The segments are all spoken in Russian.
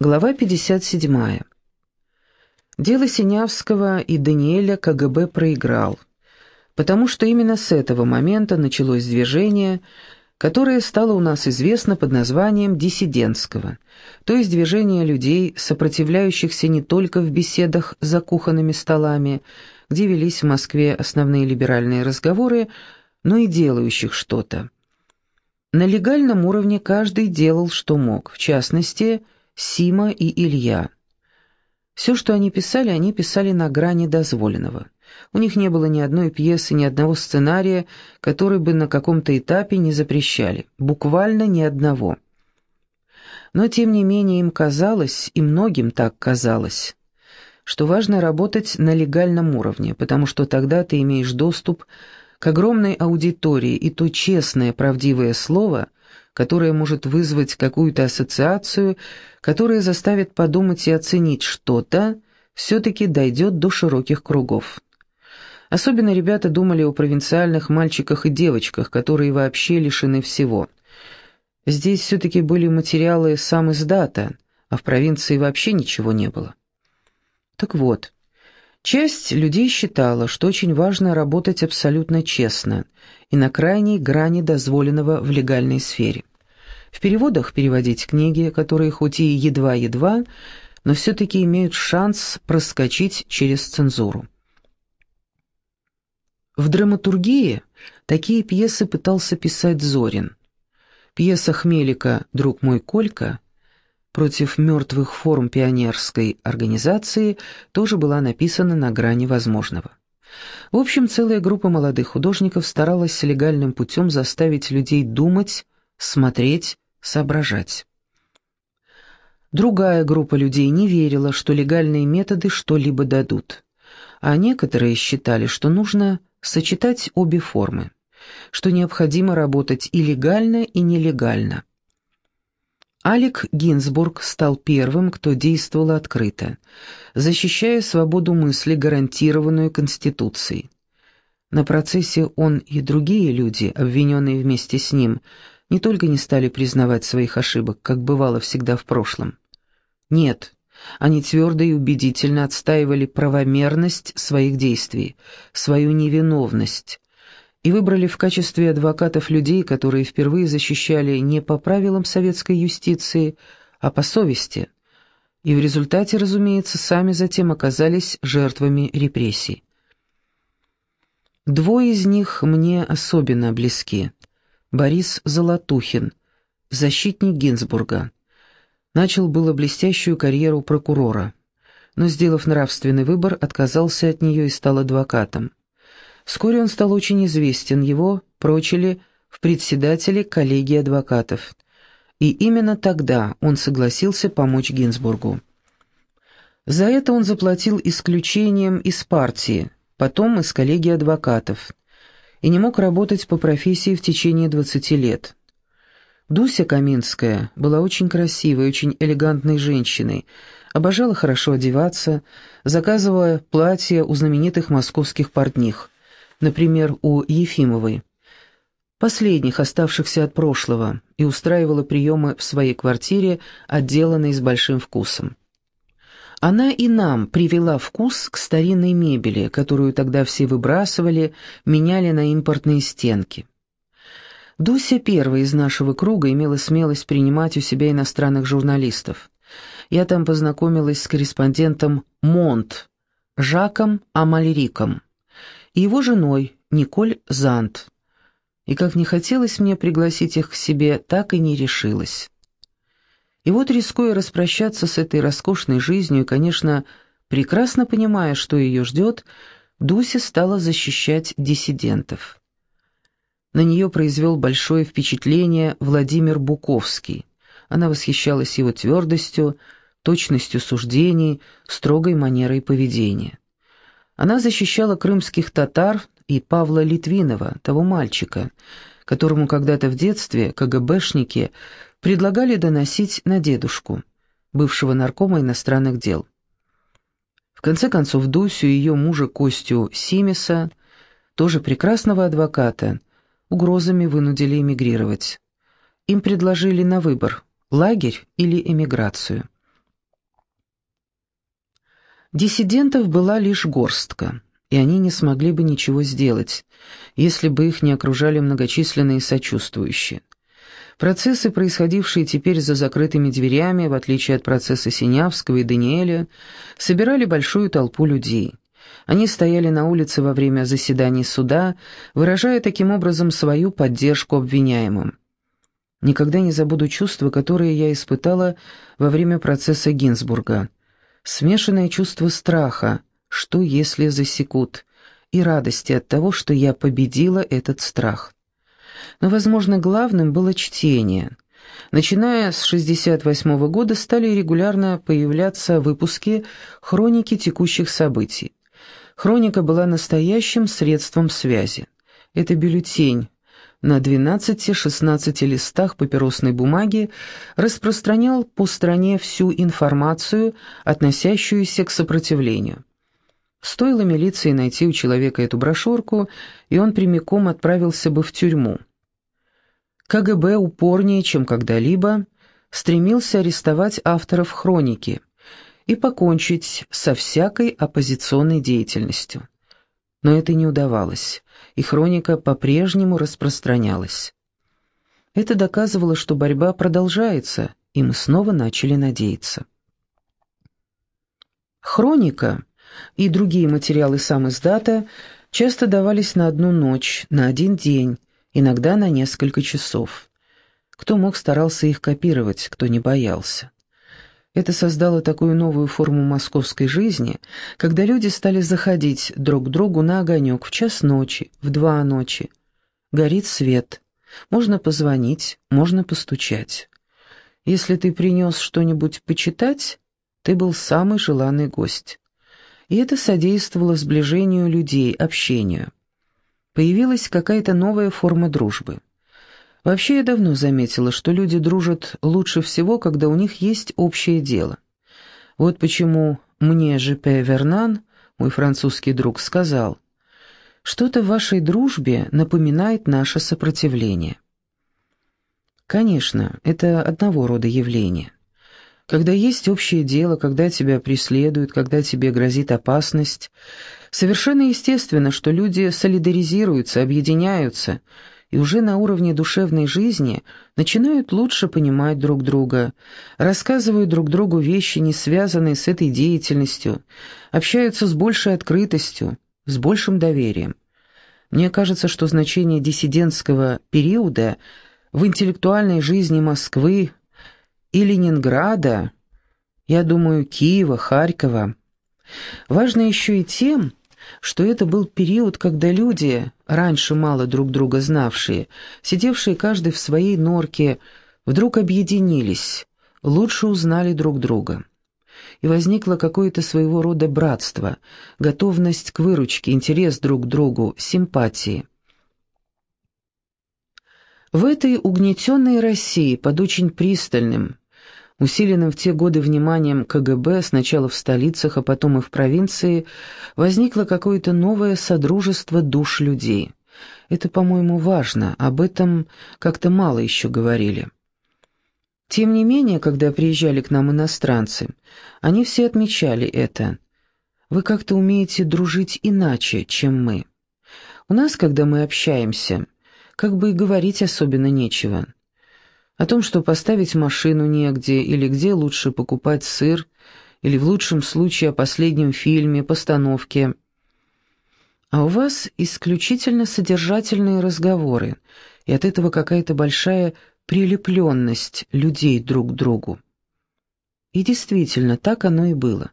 Глава 57. Дело Синявского и Даниэля КГБ проиграл, потому что именно с этого момента началось движение, которое стало у нас известно под названием «диссидентского», то есть движение людей, сопротивляющихся не только в беседах за кухонными столами, где велись в Москве основные либеральные разговоры, но и делающих что-то. На легальном уровне каждый делал, что мог, в частности – Сима и Илья. Все, что они писали, они писали на грани дозволенного. У них не было ни одной пьесы, ни одного сценария, который бы на каком-то этапе не запрещали. Буквально ни одного. Но, тем не менее, им казалось, и многим так казалось, что важно работать на легальном уровне, потому что тогда ты имеешь доступ к огромной аудитории, и то честное, правдивое слово – которая может вызвать какую-то ассоциацию, которая заставит подумать и оценить что-то, все-таки дойдет до широких кругов. Особенно ребята думали о провинциальных мальчиках и девочках, которые вообще лишены всего. Здесь все-таки были материалы сам издата, а в провинции вообще ничего не было. Так вот, часть людей считала, что очень важно работать абсолютно честно и на крайней грани дозволенного в легальной сфере. В переводах переводить книги, которые хоть и едва-едва, но все-таки имеют шанс проскочить через цензуру. В драматургии такие пьесы пытался писать Зорин. Пьеса Хмелика «Друг мой Колька» против мертвых форм пионерской организации тоже была написана на грани возможного. В общем, целая группа молодых художников старалась легальным путем заставить людей думать, смотреть, соображать. Другая группа людей не верила, что легальные методы что-либо дадут, а некоторые считали, что нужно сочетать обе формы, что необходимо работать и легально, и нелегально. Алек Гинзбург стал первым, кто действовал открыто, защищая свободу мысли, гарантированную Конституцией. На процессе он и другие люди, обвиненные вместе с ним, не только не стали признавать своих ошибок, как бывало всегда в прошлом. Нет, они твердо и убедительно отстаивали правомерность своих действий, свою невиновность, и выбрали в качестве адвокатов людей, которые впервые защищали не по правилам советской юстиции, а по совести, и в результате, разумеется, сами затем оказались жертвами репрессий. Двое из них мне особенно близки – Борис Золотухин, защитник Гинзбурга. Начал было блестящую карьеру прокурора, но, сделав нравственный выбор, отказался от нее и стал адвокатом. Вскоре он стал очень известен, его прочили в председателе коллегии адвокатов. И именно тогда он согласился помочь Гинзбургу. За это он заплатил исключением из партии, потом из коллегии адвокатов – и не мог работать по профессии в течение 20 лет. Дуся Каминская была очень красивой, очень элегантной женщиной, обожала хорошо одеваться, заказывая платья у знаменитых московских портних, например, у Ефимовой, последних оставшихся от прошлого, и устраивала приемы в своей квартире, отделанной с большим вкусом. Она и нам привела вкус к старинной мебели, которую тогда все выбрасывали, меняли на импортные стенки. Дуся первая из нашего круга имела смелость принимать у себя иностранных журналистов. Я там познакомилась с корреспондентом Монт, Жаком Амальриком, и его женой Николь Зант. И как не хотелось мне пригласить их к себе, так и не решилась. И вот, рискуя распрощаться с этой роскошной жизнью и, конечно, прекрасно понимая, что ее ждет, Дуся стала защищать диссидентов. На нее произвел большое впечатление Владимир Буковский. Она восхищалась его твердостью, точностью суждений, строгой манерой поведения. Она защищала крымских татар и Павла Литвинова, того мальчика, которому когда-то в детстве КГБшники предлагали доносить на дедушку, бывшего наркома иностранных дел. В конце концов, Дусю и ее мужа Костю Симеса, тоже прекрасного адвоката, угрозами вынудили эмигрировать. Им предложили на выбор – лагерь или эмиграцию. Диссидентов была лишь горстка, и они не смогли бы ничего сделать, если бы их не окружали многочисленные сочувствующие. Процессы, происходившие теперь за закрытыми дверями, в отличие от процесса Синявского и Даниэля, собирали большую толпу людей. Они стояли на улице во время заседаний суда, выражая таким образом свою поддержку обвиняемым. Никогда не забуду чувства, которые я испытала во время процесса Гинзбурга. Смешанное чувство страха, что если засекут, и радости от того, что я победила этот страх но, возможно, главным было чтение. Начиная с 1968 года стали регулярно появляться выпуски хроники текущих событий. Хроника была настоящим средством связи. Это бюллетень на 12-16 листах папиросной бумаги распространял по стране всю информацию, относящуюся к сопротивлению. Стоило милиции найти у человека эту брошюрку, и он прямиком отправился бы в тюрьму. КГБ упорнее, чем когда-либо, стремился арестовать авторов хроники и покончить со всякой оппозиционной деятельностью. Но это не удавалось, и хроника по-прежнему распространялась. Это доказывало, что борьба продолжается, и мы снова начали надеяться. Хроника и другие материалы сам издата часто давались на одну ночь, на один день, иногда на несколько часов. Кто мог, старался их копировать, кто не боялся. Это создало такую новую форму московской жизни, когда люди стали заходить друг к другу на огонек в час ночи, в два ночи. Горит свет. Можно позвонить, можно постучать. Если ты принес что-нибудь почитать, ты был самый желанный гость. И это содействовало сближению людей, общению появилась какая-то новая форма дружбы. Вообще я давно заметила, что люди дружат лучше всего, когда у них есть общее дело. Вот почему мне Ж.П. Вернан, мой французский друг, сказал, «Что-то в вашей дружбе напоминает наше сопротивление». Конечно, это одного рода явление. Когда есть общее дело, когда тебя преследуют, когда тебе грозит опасность, совершенно естественно, что люди солидаризируются, объединяются и уже на уровне душевной жизни начинают лучше понимать друг друга, рассказывают друг другу вещи, не связанные с этой деятельностью, общаются с большей открытостью, с большим доверием. Мне кажется, что значение диссидентского периода в интеллектуальной жизни Москвы, и Ленинграда, я думаю, Киева, Харькова. Важно еще и тем, что это был период, когда люди, раньше мало друг друга знавшие, сидевшие каждый в своей норке, вдруг объединились, лучше узнали друг друга. И возникло какое-то своего рода братство, готовность к выручке, интерес друг к другу, симпатии. В этой угнетенной России под очень пристальным, усиленным в те годы вниманием КГБ, сначала в столицах, а потом и в провинции, возникло какое-то новое содружество душ людей. Это, по-моему, важно, об этом как-то мало еще говорили. Тем не менее, когда приезжали к нам иностранцы, они все отмечали это. Вы как-то умеете дружить иначе, чем мы. У нас, когда мы общаемся, как бы и говорить особенно нечего. О том, что поставить машину негде, или где лучше покупать сыр, или в лучшем случае о последнем фильме, постановке. А у вас исключительно содержательные разговоры, и от этого какая-то большая прилепленность людей друг к другу. И действительно, так оно и было.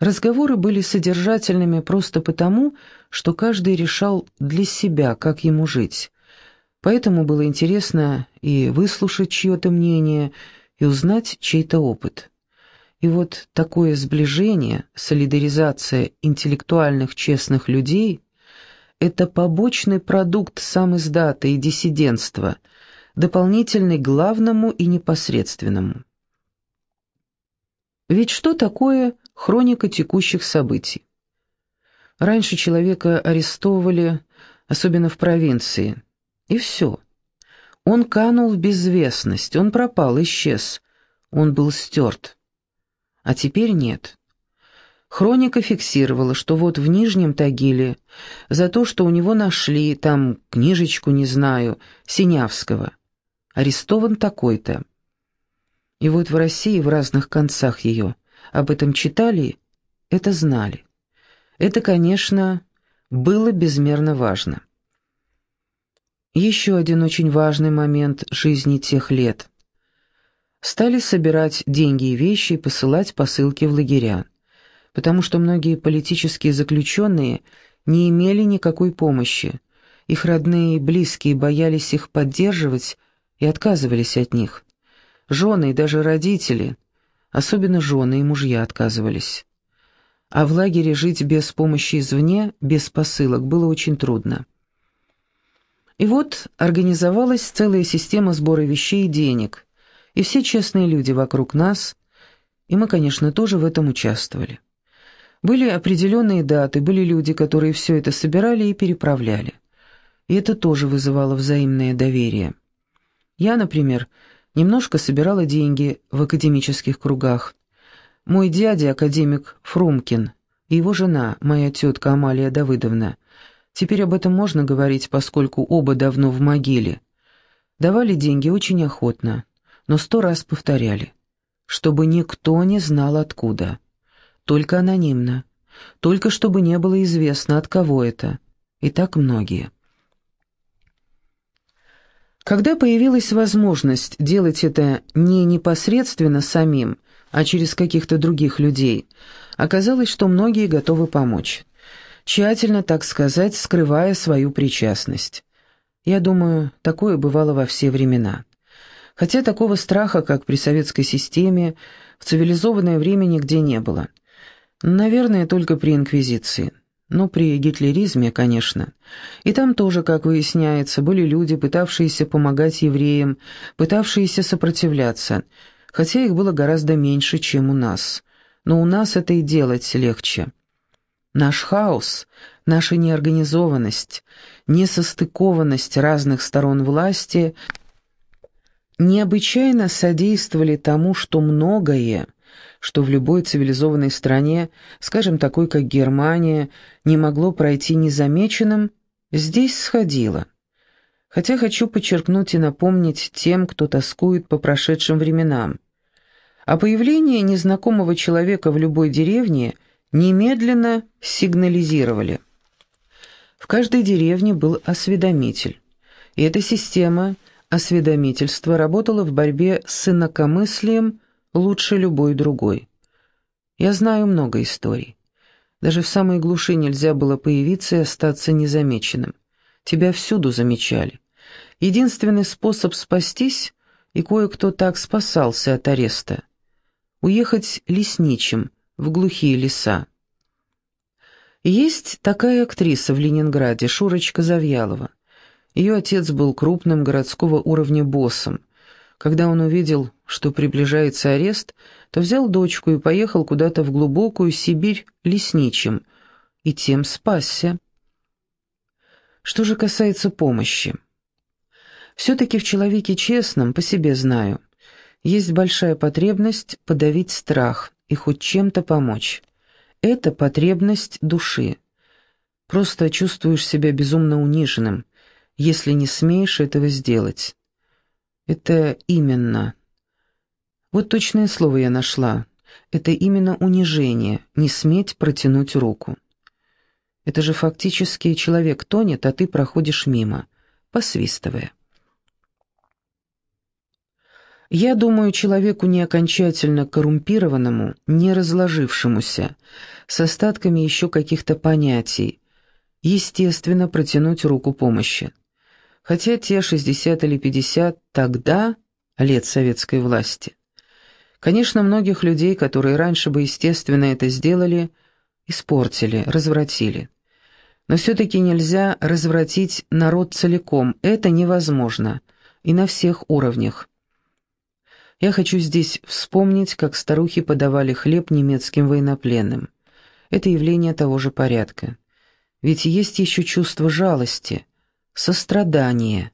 Разговоры были содержательными просто потому, что каждый решал для себя, как ему жить, Поэтому было интересно и выслушать чье-то мнение, и узнать чей-то опыт. И вот такое сближение, солидаризация интеллектуальных честных людей – это побочный продукт сам издата и диссидентства, дополнительный главному и непосредственному. Ведь что такое хроника текущих событий? Раньше человека арестовывали, особенно в провинции – и все. Он канул в безвестность, он пропал, исчез. Он был стерт. А теперь нет. Хроника фиксировала, что вот в Нижнем Тагиле за то, что у него нашли там книжечку, не знаю, Синявского, арестован такой-то. И вот в России, в разных концах ее, об этом читали, это знали. Это, конечно, было безмерно важно. Еще один очень важный момент жизни тех лет. Стали собирать деньги и вещи и посылать посылки в лагеря, потому что многие политические заключенные не имели никакой помощи, их родные и близкие боялись их поддерживать и отказывались от них. Жены и даже родители, особенно жены и мужья, отказывались. А в лагере жить без помощи извне, без посылок, было очень трудно. И вот организовалась целая система сбора вещей и денег, и все честные люди вокруг нас, и мы, конечно, тоже в этом участвовали. Были определенные даты, были люди, которые все это собирали и переправляли. И это тоже вызывало взаимное доверие. Я, например, Немножко собирала деньги в академических кругах. Мой дядя, академик Фрумкин, и его жена, моя тетка Амалия Давыдовна. Теперь об этом можно говорить, поскольку оба давно в могиле. Давали деньги очень охотно, но сто раз повторяли, чтобы никто не знал откуда. Только анонимно, только чтобы не было известно, от кого это. И так многие. Когда появилась возможность делать это не непосредственно самим, а через каких-то других людей, оказалось, что многие готовы помочь. Тщательно, так сказать, скрывая свою причастность. Я думаю, такое бывало во все времена. Хотя такого страха, как при советской системе, в цивилизованное время нигде не было. Наверное, только при инквизиции. Ну, при гитлеризме, конечно. И там тоже, как выясняется, были люди, пытавшиеся помогать евреям, пытавшиеся сопротивляться, хотя их было гораздо меньше, чем у нас. Но у нас это и делать легче. Наш хаос, наша неорганизованность, несостыкованность разных сторон власти необычайно содействовали тому, что многое, что в любой цивилизованной стране, скажем, такой как Германия, не могло пройти незамеченным, здесь сходило. Хотя хочу подчеркнуть и напомнить тем, кто тоскует по прошедшим временам. А появление незнакомого человека в любой деревне немедленно сигнализировали. В каждой деревне был осведомитель, и эта система осведомительства работала в борьбе с инакомыслием лучше любой другой. Я знаю много историй. Даже в самой глуши нельзя было появиться и остаться незамеченным. Тебя всюду замечали. Единственный способ спастись, и кое-кто так спасался от ареста, уехать лесничим в глухие леса. Есть такая актриса в Ленинграде, Шурочка Завьялова. Ее отец был крупным городского уровня боссом, когда он увидел, что приближается арест, то взял дочку и поехал куда-то в глубокую Сибирь лесничим, и тем спасся. Что же касается помощи. Все-таки в человеке честном, по себе знаю, есть большая потребность подавить страх и хоть чем-то помочь. Это потребность души. Просто чувствуешь себя безумно униженным, если не смеешь этого сделать. Это именно. Вот точное слово я нашла. Это именно унижение, не сметь протянуть руку. Это же фактически человек тонет, а ты проходишь мимо, посвистывая. Я думаю, человеку не окончательно коррумпированному, не разложившемуся, с остатками еще каких-то понятий, естественно, протянуть руку помощи. Хотя те 60 или 50 тогда, лет советской власти, конечно, многих людей, которые раньше бы, естественно, это сделали, испортили, развратили. Но все-таки нельзя развратить народ целиком, это невозможно, и на всех уровнях. Я хочу здесь вспомнить, как старухи подавали хлеб немецким военнопленным. Это явление того же порядка. Ведь есть еще чувство жалости – Сострадание.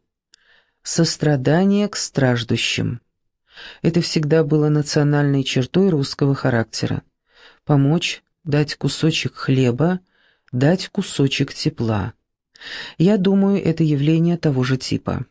Сострадание к страждущим. Это всегда было национальной чертой русского характера. Помочь, дать кусочек хлеба, дать кусочек тепла. Я думаю, это явление того же типа.